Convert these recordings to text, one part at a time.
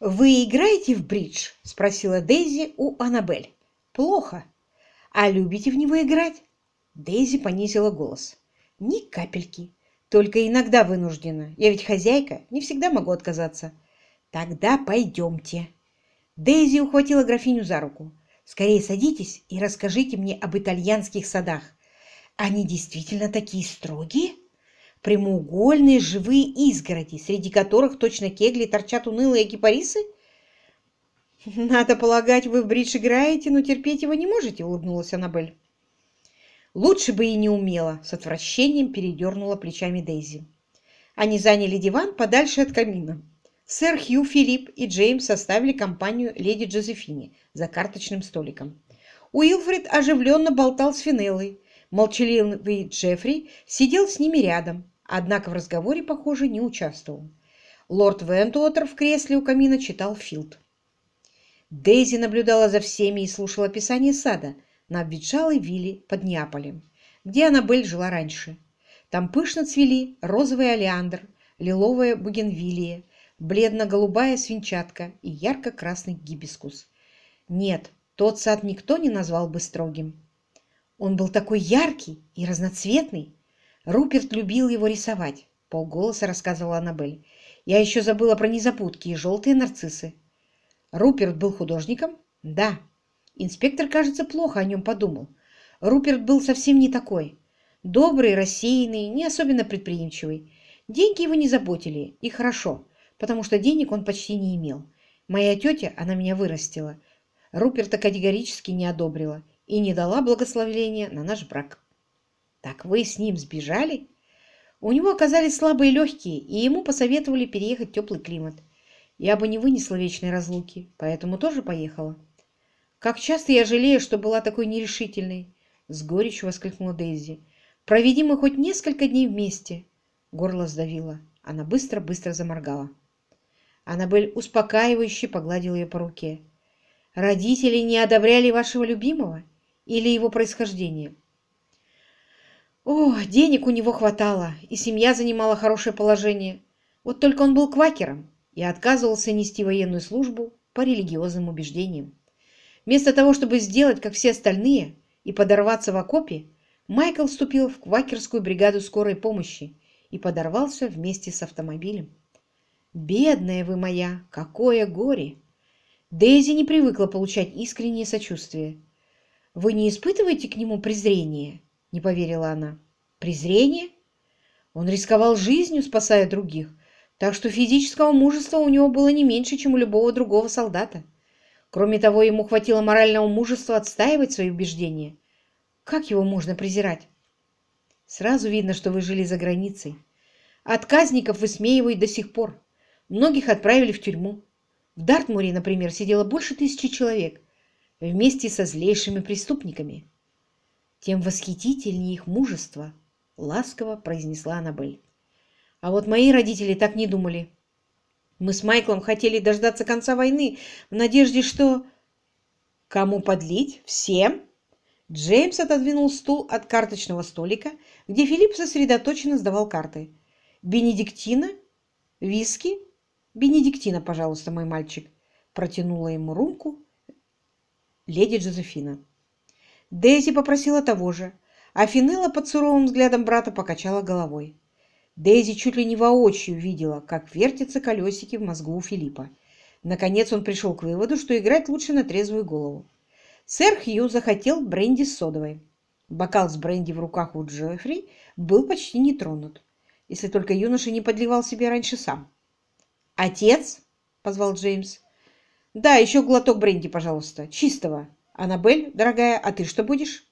«Вы играете в бридж?» – спросила Дейзи у Аннабель. «Плохо. А любите в него играть?» Дейзи понизила голос. «Ни капельки. Только иногда вынуждена. Я ведь хозяйка, не всегда могу отказаться». «Тогда пойдемте». Дейзи ухватила графиню за руку. «Скорее садитесь и расскажите мне об итальянских садах. Они действительно такие строгие?» Прямоугольные живые изгороди, среди которых точно кегли торчат унылые кипарисы? «Надо полагать, вы в бридж играете, но терпеть его не можете», — улыбнулась Аннабель. «Лучше бы и не умела», — с отвращением передернула плечами Дейзи. Они заняли диван подальше от камина. Сэр Хью, Филипп и Джеймс составили компанию леди Джозефине за карточным столиком. Уилфред оживленно болтал с Финеллой. Молчаливый Джеффри сидел с ними рядом, однако в разговоре, похоже, не участвовал. Лорд Вентуотер в кресле у камина читал Филд. Дейзи наблюдала за всеми и слушала описание сада на обветшалой вилле под Неаполем, где Аннабель жила раньше. Там пышно цвели розовый олеандр, лиловая бугенвилия, бледно-голубая свинчатка и ярко-красный гибискус. Нет, тот сад никто не назвал бы строгим. Он был такой яркий и разноцветный, Руперт любил его рисовать, полголоса рассказывала Аннабель. Я еще забыла про незапутки и желтые нарциссы. Руперт был художником? Да. Инспектор, кажется, плохо о нем подумал. Руперт был совсем не такой. Добрый, рассеянный, не особенно предприимчивый. Деньги его не заботили, и хорошо, потому что денег он почти не имел. Моя тетя, она меня вырастила, Руперта категорически не одобрила и не дала благословения на наш брак. Так вы с ним сбежали? У него оказались слабые легкие, и ему посоветовали переехать в теплый климат. Я бы не вынесла вечной разлуки, поэтому тоже поехала. Как часто я жалею, что была такой нерешительной, с горечью воскликнула Дейзи. Проведи мы хоть несколько дней вместе. Горло сдавило. Она быстро-быстро заморгала. Аннабель успокаивающе погладила ее по руке. Родители не одобряли вашего любимого или его происхождение? О, денег у него хватало, и семья занимала хорошее положение. Вот только он был квакером и отказывался нести военную службу по религиозным убеждениям. Вместо того, чтобы сделать, как все остальные, и подорваться в окопе, Майкл вступил в квакерскую бригаду скорой помощи и подорвался вместе с автомобилем. «Бедная вы моя! Какое горе!» Дейзи не привыкла получать искреннее сочувствие. «Вы не испытываете к нему презрения?» — не поверила она. «Презрение? Он рисковал жизнью, спасая других, так что физического мужества у него было не меньше, чем у любого другого солдата. Кроме того, ему хватило морального мужества отстаивать свои убеждения. Как его можно презирать? Сразу видно, что вы жили за границей. Отказников высмеивают до сих пор. Многих отправили в тюрьму. В Дартмуре, например, сидело больше тысячи человек вместе со злейшими преступниками тем восхитительнее их мужество, — ласково произнесла Аннабель. А вот мои родители так не думали. Мы с Майклом хотели дождаться конца войны в надежде, что... Кому подлить? Всем? Джеймс отодвинул стул от карточного столика, где Филипп сосредоточенно сдавал карты. «Бенедиктина? Виски? Бенедиктина, пожалуйста, мой мальчик!» Протянула ему руку леди Джозефина. Дейзи попросила того же, а Финелла под суровым взглядом брата покачала головой. Дейзи чуть ли не воочию видела, как вертятся колесики в мозгу у Филиппа. Наконец он пришел к выводу, что играть лучше на трезвую голову. Сэр Хью захотел бренди с содовой. Бокал с бренди в руках у Джеффри был почти не тронут, если только юноша не подливал себе раньше сам. «Отец?» — позвал Джеймс. «Да, еще глоток бренди, пожалуйста, чистого, «Аннабель, дорогая, а ты что будешь?»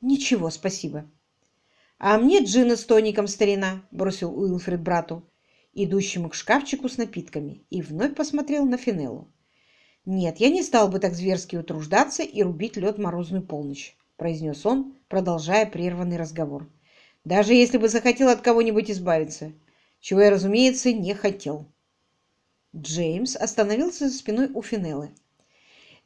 «Ничего, спасибо». «А мне джина с тоником, старина», — бросил Уилфред брату, идущему к шкафчику с напитками, и вновь посмотрел на Финеллу. «Нет, я не стал бы так зверски утруждаться и рубить лед морозную полночь», — произнес он, продолжая прерванный разговор. «Даже если бы захотел от кого-нибудь избавиться, чего я, разумеется, не хотел». Джеймс остановился за спиной у Финеллы.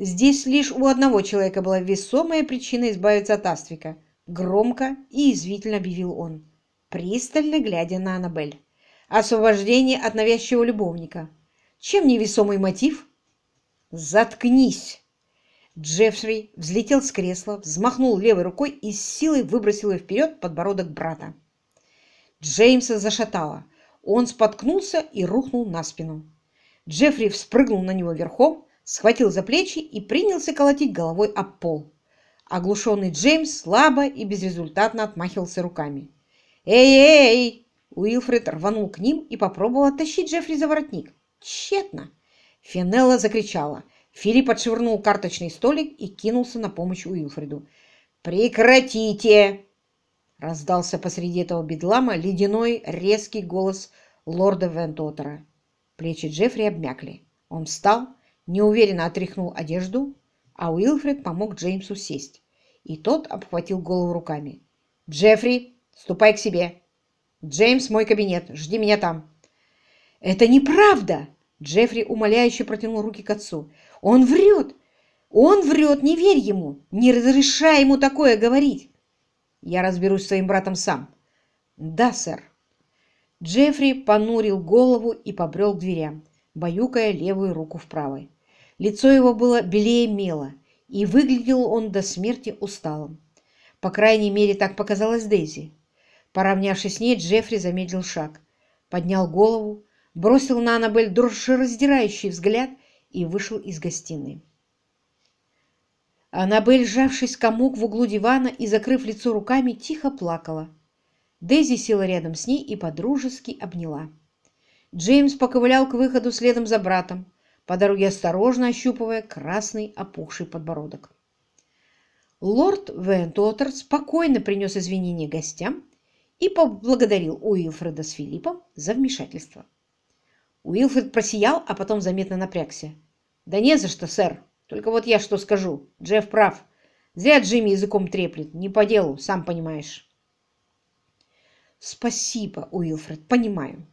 Здесь лишь у одного человека была весомая причина избавиться от Аствика. Громко и извительно объявил он, пристально глядя на Аннабель. Освобождение от навязчивого любовника. Чем невесомый мотив? Заткнись! Джеффри взлетел с кресла, взмахнул левой рукой и с силой выбросил вперед подбородок брата. Джеймса зашатало. Он споткнулся и рухнул на спину. Джеффри вспрыгнул на него верхом, схватил за плечи и принялся колотить головой об пол. Оглушенный Джеймс слабо и безрезультатно отмахивался руками. «Эй-эй!» Уилфред рванул к ним и попробовал оттащить Джеффри за воротник. Тщетно. Финелла закричала. Филипп отшвырнул карточный столик и кинулся на помощь Уилфреду. «Прекратите!» Раздался посреди этого бедлама ледяной резкий голос лорда Вентотера. Плечи Джеффри обмякли. Он встал, неуверенно отряхнул одежду, а Уилфред помог Джеймсу сесть. И тот обхватил голову руками. «Джеффри, ступай к себе!» «Джеймс, мой кабинет. Жди меня там». «Это неправда!» Джеффри умоляюще протянул руки к отцу. «Он врет! Он врет! Не верь ему! Не разрешай ему такое говорить!» «Я разберусь с своим братом сам». «Да, сэр». Джеффри понурил голову и побрел к дверям, баюкая левую руку в правой. Лицо его было белее мела, и выглядел он до смерти усталым. По крайней мере, так показалось Дейзи. Поравнявшись с ней, Джеффри замедлил шаг, поднял голову, бросил на Аннабель душераздирающий взгляд и вышел из гостиной. Аннабель, сжавшись комок в углу дивана и закрыв лицо руками, тихо плакала. Дейзи села рядом с ней и подружески обняла. Джеймс поковылял к выходу следом за братом, по дороге осторожно ощупывая красный опухший подбородок. Лорд Вентуотер спокойно принес извинения гостям и поблагодарил Уилфреда с Филиппом за вмешательство. Уилфред просиял, а потом заметно напрягся. «Да не за что, сэр. Только вот я что скажу. Джефф прав. Зря Джимми языком треплет. Не по делу, сам понимаешь». «Спасибо, Уилфред, понимаю».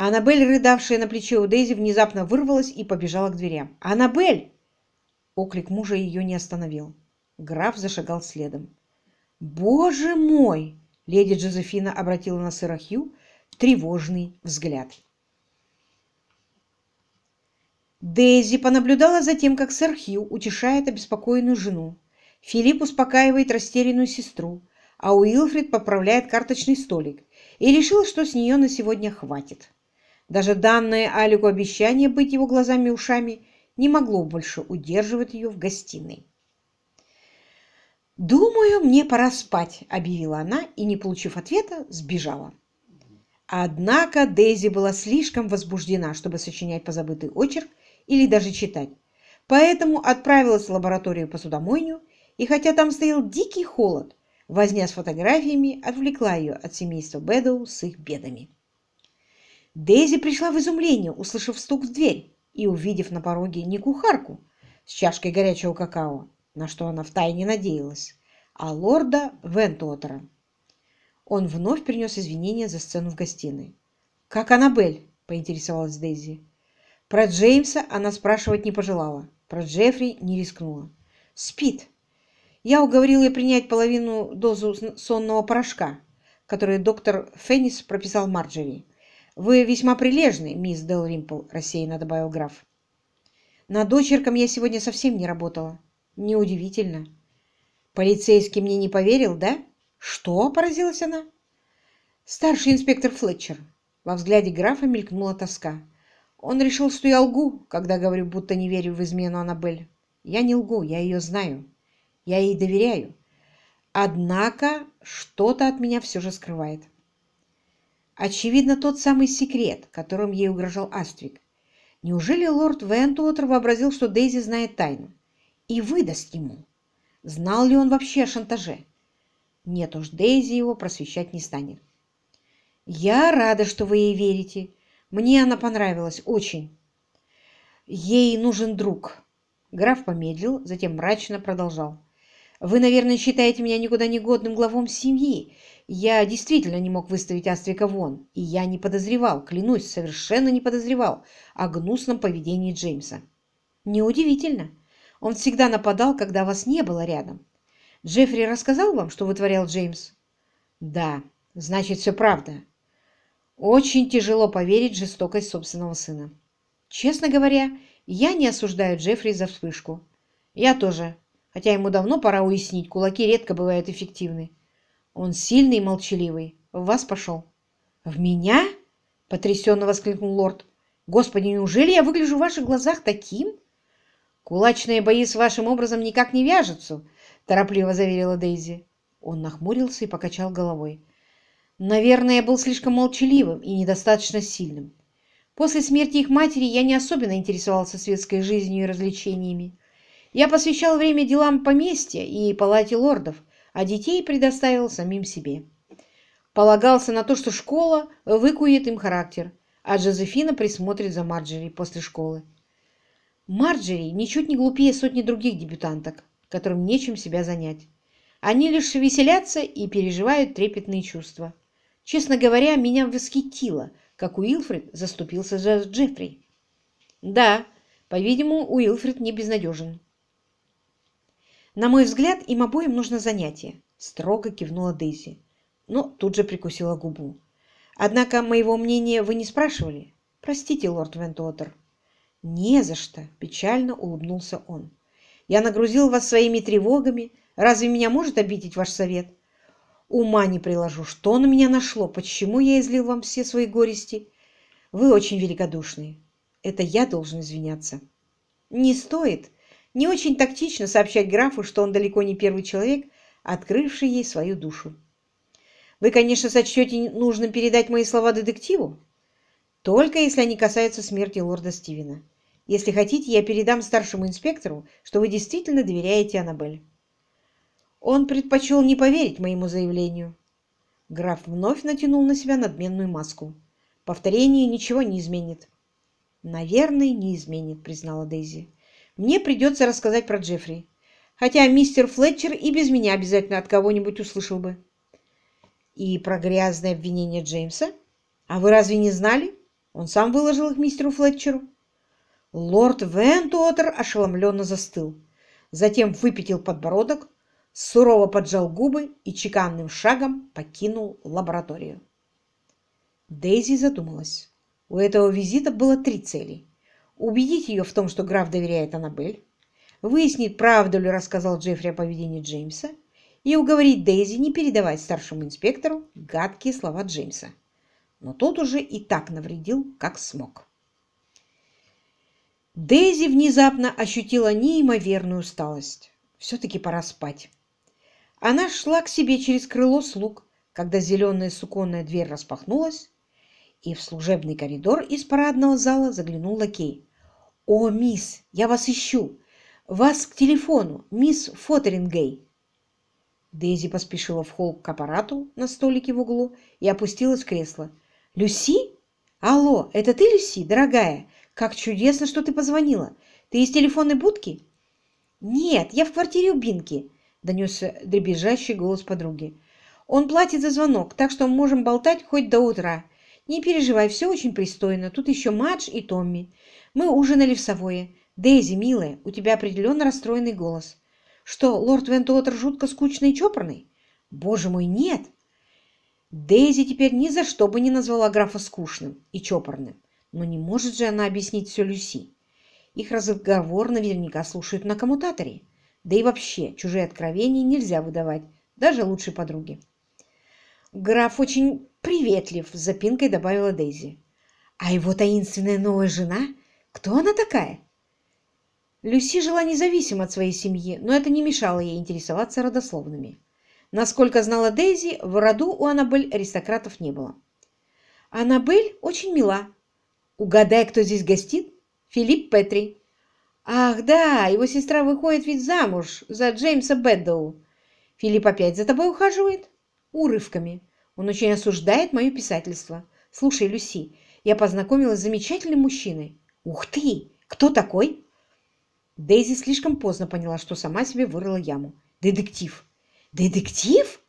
Аннабель, рыдавшая на плече у Дейзи, внезапно вырвалась и побежала к дверям. «Аннабель!» Оклик мужа ее не остановил. Граф зашагал следом. «Боже мой!» Леди Джозефина обратила на сэра Хью тревожный взгляд. Дейзи понаблюдала за тем, как сэр Хью утешает обеспокоенную жену. Филипп успокаивает растерянную сестру, а Уилфрид поправляет карточный столик и решил, что с нее на сегодня хватит. Даже данное Алику обещание быть его глазами и ушами не могло больше удерживать ее в гостиной. «Думаю, мне пора спать», — объявила она и, не получив ответа, сбежала. Однако Дейзи была слишком возбуждена, чтобы сочинять позабытый очерк или даже читать, поэтому отправилась в лабораторию посудомойню, и хотя там стоял дикий холод, возня с фотографиями отвлекла ее от семейства Бэдоу с их бедами. Дейзи пришла в изумление, услышав стук в дверь и увидев на пороге не кухарку с чашкой горячего какао, на что она втайне надеялась, а лорда Вентуотера. Он вновь принес извинения за сцену в гостиной. «Как Аннабель?» – поинтересовалась Дейзи. Про Джеймса она спрашивать не пожелала, про Джеффри не рискнула. «Спит. Я уговорила ее принять половину дозу сонного порошка, который доктор Феннис прописал Марджери. Вы весьма прилежны, мисс Дел Римпл», – рассеянно добавил граф. «Над дочерком я сегодня совсем не работала. Неудивительно. Полицейский мне не поверил, да? Что? Поразилась она. Старший инспектор Флетчер. Во взгляде графа мелькнула тоска. Он решил, что я лгу, когда говорю, будто не верю в измену Аннабель. Я не лгу, я ее знаю. Я ей доверяю. Однако что-то от меня все же скрывает. Очевидно, тот самый секрет, которым ей угрожал Аствик. Неужели лорд Вентуотер вообразил, что Дейзи знает тайну? и выдаст ему. Знал ли он вообще о шантаже? Нет уж, Дейзи его просвещать не станет. «Я рада, что вы ей верите. Мне она понравилась очень. Ей нужен друг». Граф помедлил, затем мрачно продолжал. «Вы, наверное, считаете меня никуда не годным главом семьи. Я действительно не мог выставить Астрика вон, и я не подозревал, клянусь, совершенно не подозревал о гнусном поведении Джеймса. Неудивительно. Он всегда нападал, когда вас не было рядом. Джеффри рассказал вам, что вытворял Джеймс? Да, значит, все правда. Очень тяжело поверить жестокость собственного сына. Честно говоря, я не осуждаю Джеффри за вспышку. Я тоже, хотя ему давно пора уяснить, кулаки редко бывают эффективны. Он сильный и молчаливый. В вас пошел. В меня? Потрясенно воскликнул лорд. Господи, неужели я выгляжу в ваших глазах таким? Кулачные бои с вашим образом никак не вяжутся, торопливо заверила Дейзи. Он нахмурился и покачал головой. Наверное, я был слишком молчаливым и недостаточно сильным. После смерти их матери я не особенно интересовался светской жизнью и развлечениями. Я посвящал время делам поместья и палате лордов, а детей предоставил самим себе. Полагался на то, что школа выкует им характер, а Джозефина присмотрит за Марджери после школы. Марджери ничуть не глупее сотни других дебютанток, которым нечем себя занять. Они лишь веселятся и переживают трепетные чувства. Честно говоря, меня восхитило – как Уилфред заступился за Джеффри. Да, по-видимому, Уилфред не безнадежен. На мой взгляд, им обоим нужно занятие, строго кивнула Дейзи, но тут же прикусила губу. Однако моего мнения вы не спрашивали. Простите, лорд Вентуотер. Не за что, печально улыбнулся он. Я нагрузил вас своими тревогами. Разве меня может обидеть ваш совет? Ума не приложу, что на меня нашло, почему я излил вам все свои горести. Вы очень великодушны. Это я должен извиняться. Не стоит. Не очень тактично сообщать графу, что он далеко не первый человек, открывший ей свою душу. Вы, конечно, сочтете нужным передать мои слова детективу, только если они касаются смерти лорда Стивена. Если хотите, я передам старшему инспектору, что вы действительно доверяете Аннабель. Он предпочел не поверить моему заявлению. Граф вновь натянул на себя надменную маску. Повторение ничего не изменит. «Наверное, не изменит», — признала Дейзи. «Мне придется рассказать про Джеффри. Хотя мистер Флетчер и без меня обязательно от кого-нибудь услышал бы». «И про грязное обвинение Джеймса? А вы разве не знали? Он сам выложил их мистеру Флетчеру». Лорд Вентуотер ошеломленно застыл. Затем выпятил подбородок, сурово поджал губы и чеканным шагом покинул лабораторию. Дейзи задумалась. У этого визита было три цели. Убедить ее в том, что граф доверяет Аннабель, выяснить, правду ли рассказал Джеффри о поведении Джеймса, и уговорить Дейзи не передавать старшему инспектору гадкие слова Джеймса. Но тот уже и так навредил, как смог. Дейзи внезапно ощутила неимоверную усталость. Все-таки пора спать. Она шла к себе через крыло слуг, когда зеленая суконная дверь распахнулась, и в служебный коридор из парадного зала заглянул лакей. «О, мисс, я вас ищу! Вас к телефону, мисс Фотерингей!» Дейзи поспешила в холл к аппарату на столике в углу и опустилась в кресло. «Люси? Алло, это ты, Люси, дорогая? Как чудесно, что ты позвонила! Ты из телефонной будки?» «Нет, я в квартире у Бинки донесся дребезжащий голос подруги. «Он платит за звонок, так что мы можем болтать хоть до утра. Не переживай, все очень пристойно. Тут еще Мадж и Томми. Мы ужинали в Савое. Дейзи, милая, у тебя определенно расстроенный голос. Что, лорд Вентуотер жутко скучный и чопорный? Боже мой, нет!» Дейзи теперь ни за что бы не назвала графа скучным и чопорным. Но не может же она объяснить все Люси. Их разговор наверняка слушают на коммутаторе. Да и вообще, чужие откровения нельзя выдавать, даже лучшей подруге. Граф очень приветлив, запинкой добавила Дейзи. А его таинственная новая жена? Кто она такая? Люси жила независимо от своей семьи, но это не мешало ей интересоваться родословными. Насколько знала Дейзи, в роду у Аннабель аристократов не было. Аннабель очень мила. Угадай, кто здесь гостит? Филипп Петри. «Ах, да, его сестра выходит ведь замуж за Джеймса Бэддоу. Филипп опять за тобой ухаживает?» «Урывками. Он очень осуждает мое писательство. Слушай, Люси, я познакомилась с замечательным мужчиной». «Ух ты! Кто такой?» Дейзи слишком поздно поняла, что сама себе вырыла яму. «Детектив!» «Детектив?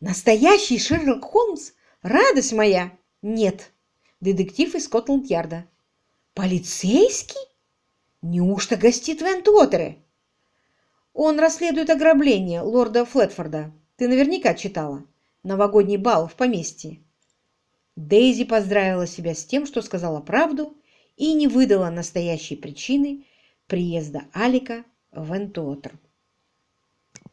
Настоящий Шерлок Холмс? Радость моя!» «Нет, детектив из Скотланд-Ярда». «Полицейский?» Неужто гостит в? Он расследует ограбление лорда Флетфорда. Ты наверняка читала. Новогодний бал в поместье. Дейзи поздравила себя с тем, что сказала правду, и не выдала настоящей причины приезда Алика в Энтуотер.